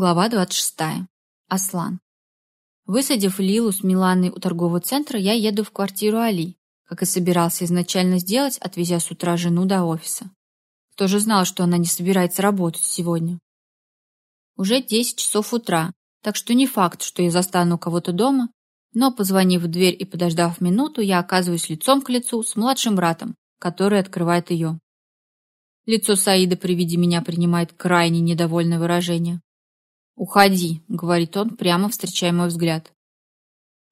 Глава 26. Аслан. Высадив Лилу с Миланой у торгового центра, я еду в квартиру Али, как и собирался изначально сделать, отвезя с утра жену до офиса. Кто же знал, что она не собирается работать сегодня? Уже 10 часов утра, так что не факт, что я застану кого-то дома, но, позвонив в дверь и подождав минуту, я оказываюсь лицом к лицу с младшим братом, который открывает ее. Лицо Саида при виде меня принимает крайне недовольное выражение. «Уходи», — говорит он, прямо встречая мой взгляд.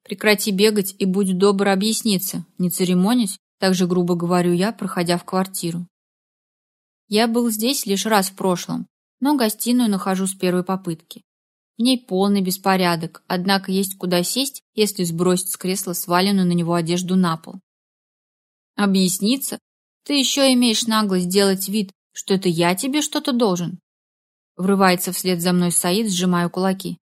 «Прекрати бегать и будь добр объясниться, не церемонясь», так же грубо говорю я, проходя в квартиру. Я был здесь лишь раз в прошлом, но гостиную нахожу с первой попытки. В ней полный беспорядок, однако есть куда сесть, если сбросить с кресла сваленную на него одежду на пол. Объясниться? Ты еще имеешь наглость делать вид, что это я тебе что-то должен. Врывается вслед за мной Саид, сжимая кулаки.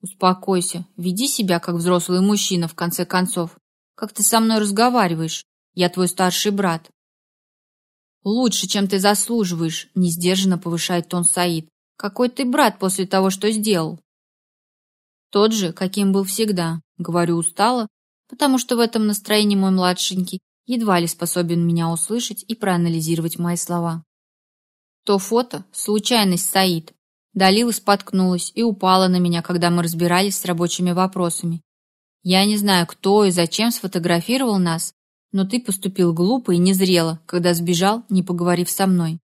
Успокойся, веди себя как взрослый мужчина, в конце концов. Как ты со мной разговариваешь? Я твой старший брат. Лучше, чем ты заслуживаешь, несдержанно повышает тон Саид. Какой ты брат после того, что сделал? Тот же, каким был всегда, говорю устало, потому что в этом настроении мой младшенький едва ли способен меня услышать и проанализировать мои слова. То фото – случайность, Саид. Далила споткнулась и упала на меня, когда мы разбирались с рабочими вопросами. Я не знаю, кто и зачем сфотографировал нас, но ты поступил глупо и незрело, когда сбежал, не поговорив со мной.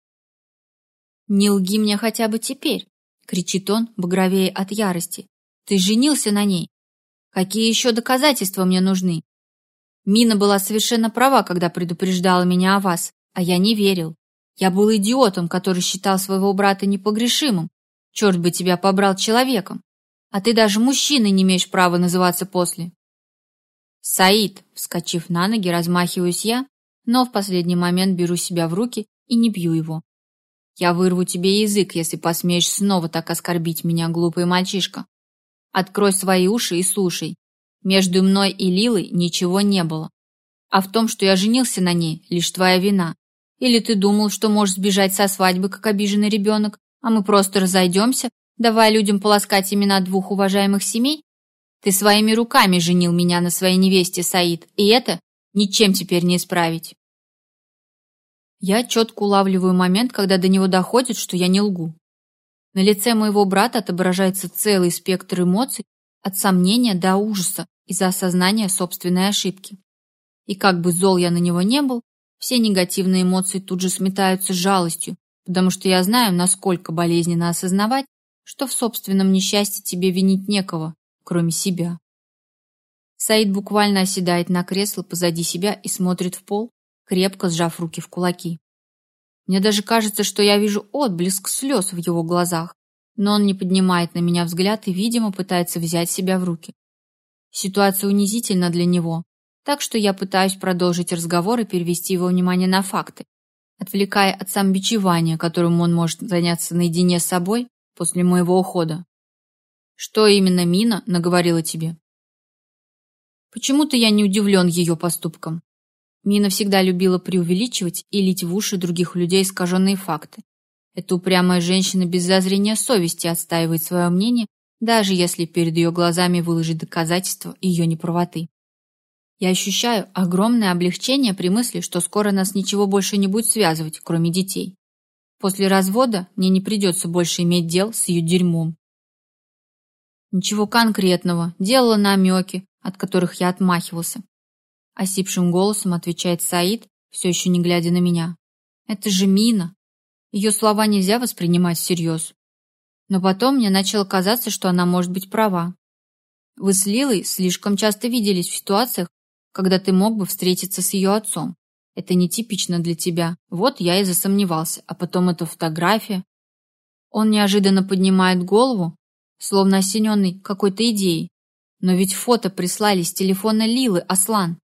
«Не лги мне хотя бы теперь!» — кричит он, багровее от ярости. «Ты женился на ней! Какие еще доказательства мне нужны?» Мина была совершенно права, когда предупреждала меня о вас, а я не верил. Я был идиотом, который считал своего брата непогрешимым. Черт бы тебя побрал человеком. А ты даже мужчиной не имеешь права называться после. Саид, вскочив на ноги, размахиваюсь я, но в последний момент беру себя в руки и не бью его. Я вырву тебе язык, если посмеешь снова так оскорбить меня, глупый мальчишка. Открой свои уши и слушай. Между мной и Лилой ничего не было. А в том, что я женился на ней, лишь твоя вина. Или ты думал, что можешь сбежать со свадьбы, как обиженный ребенок, а мы просто разойдемся, давая людям полоскать имена двух уважаемых семей? Ты своими руками женил меня на своей невесте, Саид, и это ничем теперь не исправить. Я четко улавливаю момент, когда до него доходит, что я не лгу. На лице моего брата отображается целый спектр эмоций, от сомнения до ужаса из-за осознания собственной ошибки. И как бы зол я на него не был, все негативные эмоции тут же сметаются жалостью, потому что я знаю, насколько болезненно осознавать, что в собственном несчастье тебе винить некого, кроме себя. Саид буквально оседает на кресло позади себя и смотрит в пол, крепко сжав руки в кулаки. Мне даже кажется, что я вижу отблеск слез в его глазах, но он не поднимает на меня взгляд и, видимо, пытается взять себя в руки. Ситуация унизительна для него, так что я пытаюсь продолжить разговор и перевести его внимание на факты, отвлекая от самобичевания, которым он может заняться наедине с собой после моего ухода. Что именно Мина наговорила тебе? Почему-то я не удивлен ее поступкам. Мина всегда любила преувеличивать и лить в уши других людей искаженные факты. Эта упрямая женщина без зазрения совести отстаивает свое мнение, даже если перед ее глазами выложить доказательства ее неправоты. Я ощущаю огромное облегчение при мысли, что скоро нас ничего больше не будет связывать, кроме детей. После развода мне не придется больше иметь дел с ее дерьмом. Ничего конкретного, делала намеки, от которых я отмахивался. Осипшим голосом отвечает Саид, все еще не глядя на меня. Это же Мина. Ее слова нельзя воспринимать всерьез. Но потом мне начало казаться, что она может быть права. Вы с Лилой слишком часто виделись в ситуациях, когда ты мог бы встретиться с ее отцом. Это нетипично для тебя. Вот я и засомневался. А потом эта фотография. Он неожиданно поднимает голову, словно осененный какой-то идеей. Но ведь фото прислали с телефона Лилы, Аслан.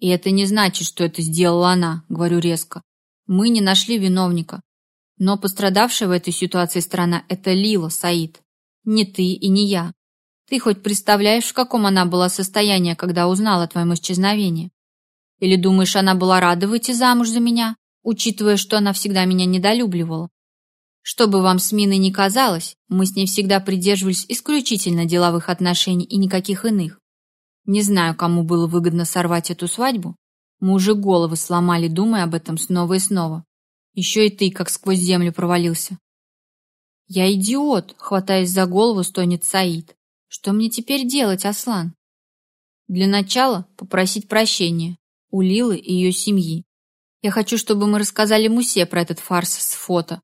И это не значит, что это сделала она, говорю резко. Мы не нашли виновника. Но пострадавшая в этой ситуации сторона – это Лила, Саид. Не ты и не я. Ты хоть представляешь, в каком она была состоянии, когда узнала о твоем исчезновении? Или думаешь, она была рада выйти замуж за меня, учитывая, что она всегда меня недолюбливала? Что бы вам с Миной ни казалось, мы с ней всегда придерживались исключительно деловых отношений и никаких иных. Не знаю, кому было выгодно сорвать эту свадьбу. Мы уже головы сломали, думая об этом снова и снова. Еще и ты, как сквозь землю провалился. Я идиот, хватаясь за голову, стонет Саид. Что мне теперь делать, Аслан? Для начала попросить прощения у Лилы и ее семьи. Я хочу, чтобы мы рассказали Мусе про этот фарс с фото.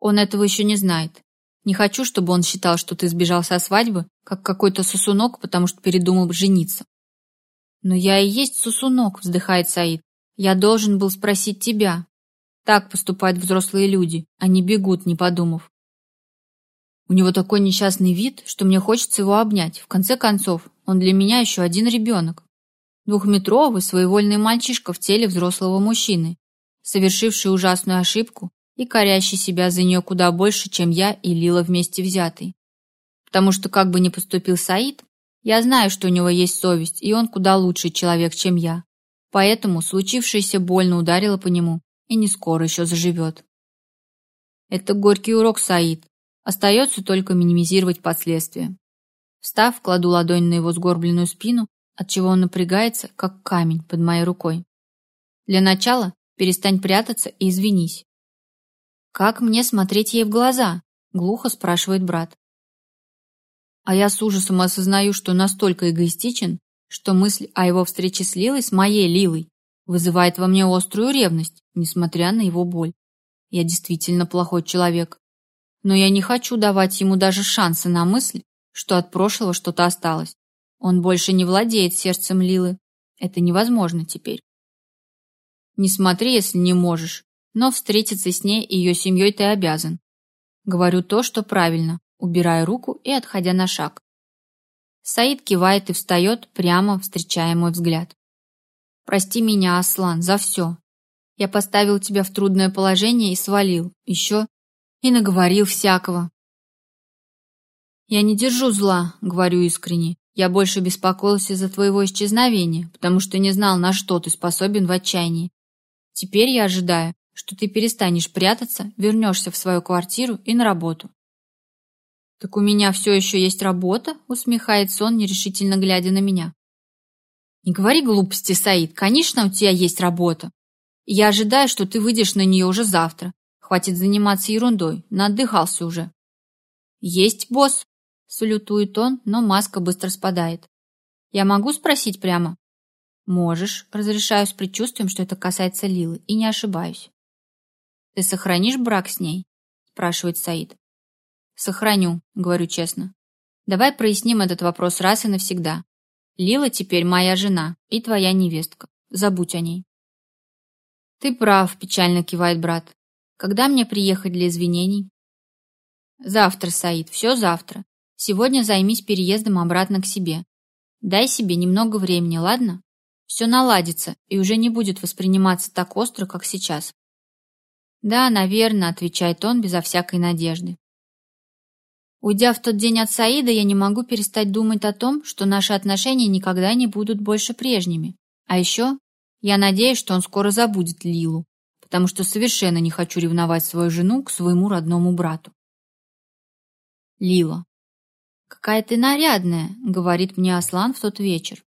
Он этого еще не знает. Не хочу, чтобы он считал, что ты сбежал со свадьбы, как какой-то сосунок, потому что передумал жениться. Но я и есть сосунок, вздыхает Саид. Я должен был спросить тебя. Так поступают взрослые люди, они бегут, не подумав. У него такой несчастный вид, что мне хочется его обнять. В конце концов, он для меня еще один ребенок. Двухметровый своевольный мальчишка в теле взрослого мужчины, совершивший ужасную ошибку и корящий себя за нее куда больше, чем я и Лила вместе взятый. Потому что как бы ни поступил Саид, я знаю, что у него есть совесть, и он куда лучший человек, чем я. Поэтому случившееся больно ударило по нему и не скоро еще заживет. Это горький урок, Саид. Остается только минимизировать последствия. Встав, кладу ладонь на его сгорбленную спину отчего он напрягается, как камень под моей рукой. Для начала перестань прятаться и извинись. Как мне смотреть ей в глаза? глухо спрашивает брат. А я с ужасом осознаю, что настолько эгоистичен, что мысль о его встрече с Лилой, с моей Лилой, вызывает во мне острую ревность, несмотря на его боль. Я действительно плохой человек, но я не хочу давать ему даже шанса на мысль, что от прошлого что-то осталось. Он больше не владеет сердцем Лилы. Это невозможно теперь. Не смотри, если не можешь, но встретиться с ней и ее семьей ты обязан. Говорю то, что правильно, убирая руку и отходя на шаг. Саид кивает и встает, прямо встречая мой взгляд. Прости меня, Аслан, за все. Я поставил тебя в трудное положение и свалил. Еще и наговорил всякого. Я не держу зла, говорю искренне. Я больше беспокоился из-за твоего исчезновения, потому что не знал, на что ты способен в отчаянии. Теперь я ожидаю, что ты перестанешь прятаться, вернешься в свою квартиру и на работу. Так у меня все еще есть работа, усмехается он, нерешительно глядя на меня. Не говори глупости, Саид. Конечно, у тебя есть работа. я ожидаю, что ты выйдешь на нее уже завтра. Хватит заниматься ерундой. Наотдыхался уже. Есть, босс, Салютует он, но маска быстро спадает. «Я могу спросить прямо?» «Можешь», — разрешаю с предчувствием, что это касается Лилы, и не ошибаюсь. «Ты сохранишь брак с ней?» — спрашивает Саид. «Сохраню», — говорю честно. «Давай проясним этот вопрос раз и навсегда. Лила теперь моя жена и твоя невестка. Забудь о ней». «Ты прав», — печально кивает брат. «Когда мне приехать для извинений?» «Завтра, Саид, все завтра. Сегодня займись переездом обратно к себе. Дай себе немного времени, ладно? Все наладится и уже не будет восприниматься так остро, как сейчас. Да, наверное, отвечает он безо всякой надежды. Уйдя в тот день от Саида, я не могу перестать думать о том, что наши отношения никогда не будут больше прежними. А еще я надеюсь, что он скоро забудет Лилу, потому что совершенно не хочу ревновать свою жену к своему родному брату. Лила. «Какая ты нарядная», — говорит мне Аслан в тот вечер.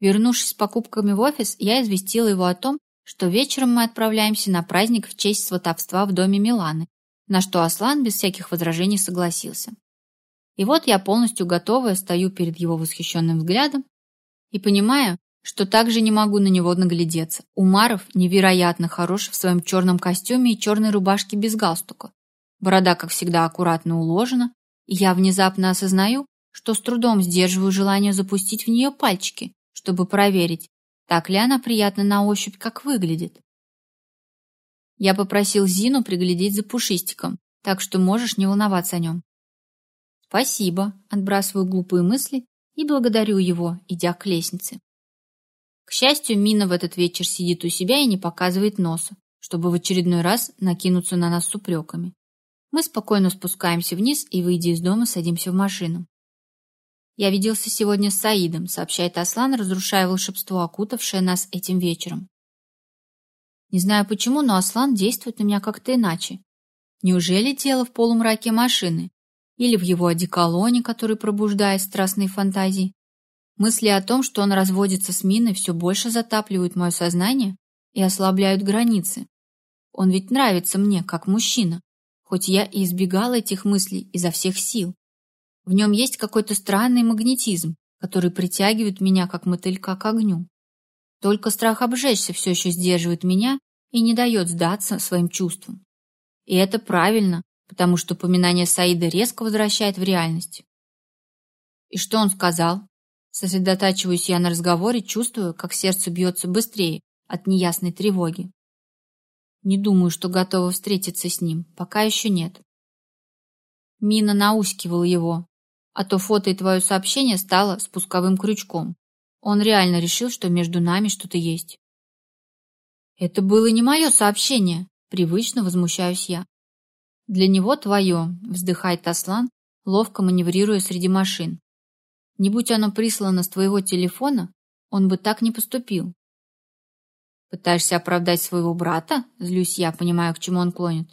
Вернувшись с покупками в офис, я известила его о том, что вечером мы отправляемся на праздник в честь сватовства в доме Миланы, на что Аслан без всяких возражений согласился. И вот я полностью готовая стою перед его восхищенным взглядом и понимаю, что также не могу на него наглядеться. Умаров невероятно хорош в своем черном костюме и черной рубашке без галстука. Борода, как всегда, аккуратно уложена, я внезапно осознаю, что с трудом сдерживаю желание запустить в нее пальчики, чтобы проверить, так ли она приятна на ощупь, как выглядит. Я попросил Зину приглядеть за пушистиком, так что можешь не волноваться о нем. Спасибо, отбрасываю глупые мысли и благодарю его, идя к лестнице. К счастью, Мина в этот вечер сидит у себя и не показывает носа, чтобы в очередной раз накинуться на нас с упреками. Мы спокойно спускаемся вниз и, выйдя из дома, садимся в машину. «Я виделся сегодня с Саидом», — сообщает Аслан, разрушая волшебство, окутавшее нас этим вечером. Не знаю почему, но Аслан действует на меня как-то иначе. Неужели дело в полумраке машины? Или в его одеколоне, который пробуждает страстные фантазии? Мысли о том, что он разводится с Миной, все больше затапливают мое сознание и ослабляют границы. Он ведь нравится мне, как мужчина, хоть я и избегала этих мыслей изо всех сил. В нем есть какой-то странный магнетизм, который притягивает меня, как мотылька к огню. Только страх обжечься все еще сдерживает меня и не дает сдаться своим чувствам. И это правильно, потому что упоминание Саида резко возвращает в реальность. И что он сказал? Сосредотачиваюсь я на разговоре, чувствую, как сердце бьется быстрее от неясной тревоги. Не думаю, что готова встретиться с ним, пока еще нет. Мина наускивала его, а то фото и твое сообщение стало спусковым крючком. Он реально решил, что между нами что-то есть. Это было не мое сообщение, привычно возмущаюсь я. Для него твое, вздыхает Аслан, ловко маневрируя среди машин. Не будь оно прислано с твоего телефона, он бы так не поступил. Пытаешься оправдать своего брата? Злюсь я, понимаю, к чему он клонит.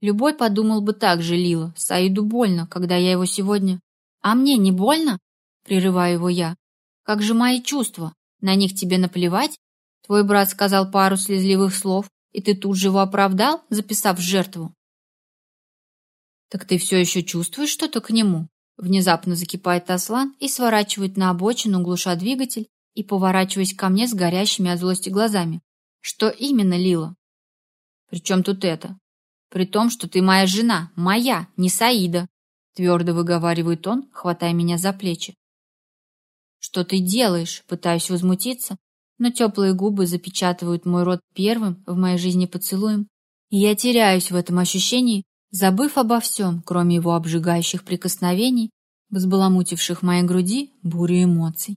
Любой подумал бы так же, Лила. Саиду больно, когда я его сегодня... А мне не больно? Прерываю его я. Как же мои чувства? На них тебе наплевать? Твой брат сказал пару слезливых слов, и ты тут же его оправдал, записав жертву. Так ты все еще чувствуешь что-то к нему? Внезапно закипает Аслан и сворачивает на обочину, глуша двигатель и поворачиваясь ко мне с горящими от злости глазами. Что именно, Лила? Причем тут это? При том, что ты моя жена, моя, не Саида, твердо выговаривает он, хватая меня за плечи. Что ты делаешь? Пытаюсь возмутиться, но теплые губы запечатывают мой рот первым в моей жизни поцелуем, и я теряюсь в этом ощущении, забыв обо всем, кроме его обжигающих прикосновений, взбаламутивших моей груди бурю эмоций.